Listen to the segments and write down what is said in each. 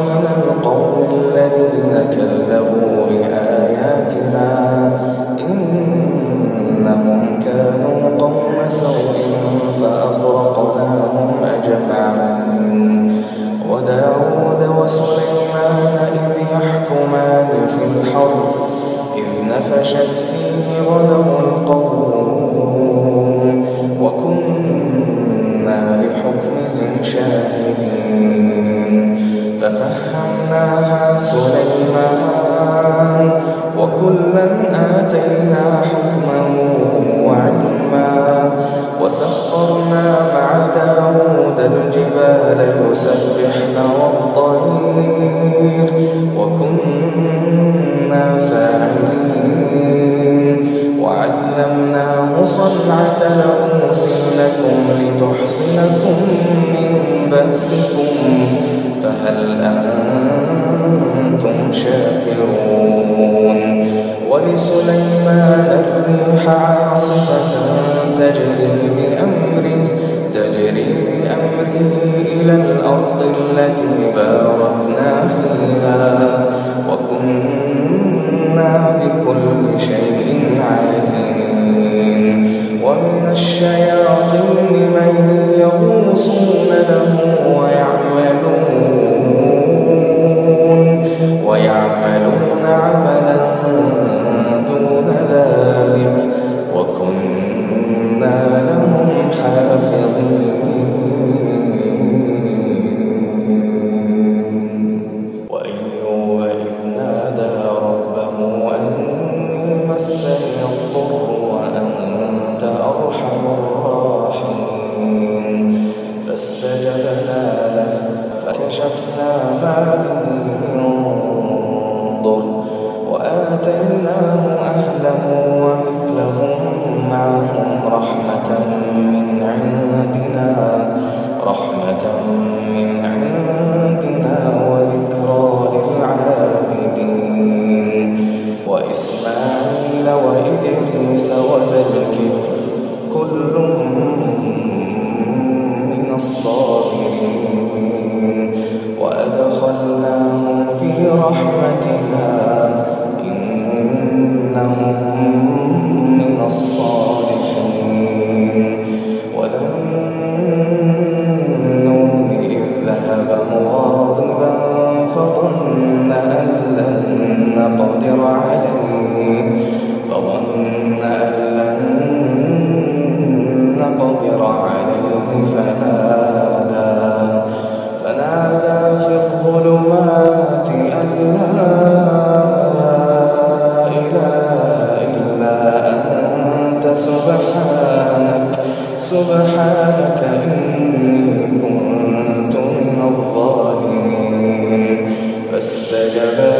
من القوم الذين كذبوا وكلا آتينا حكما وعلما وسخرنا مع داود الجبال يسبحن والطير وكنا فاعلين وعلمناه صنعة لبوس لكم لتحصنكم من بأسكم فهل أنتم شاكرون ولسليمان الريح عاصفة تجري بأمره تجري بأمره إلى الأرض التي باركنا فيها. وآتيناه أهله ومثلهم معهم رحمة من عندنا رحمة من عندنا وذكرى للعابدين. وإسماعيل وإدريس وذا الكفل كل من الصابرين نقدر عليه فظن أن لن نقدر عليه فنادى فنادى في الظلمات أن لا إله إلا أنت سبحانك سبحانك إني كنت من الظالمين. فاستجبنا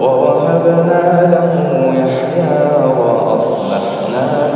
ووهبنا له يحيى وأصلحنا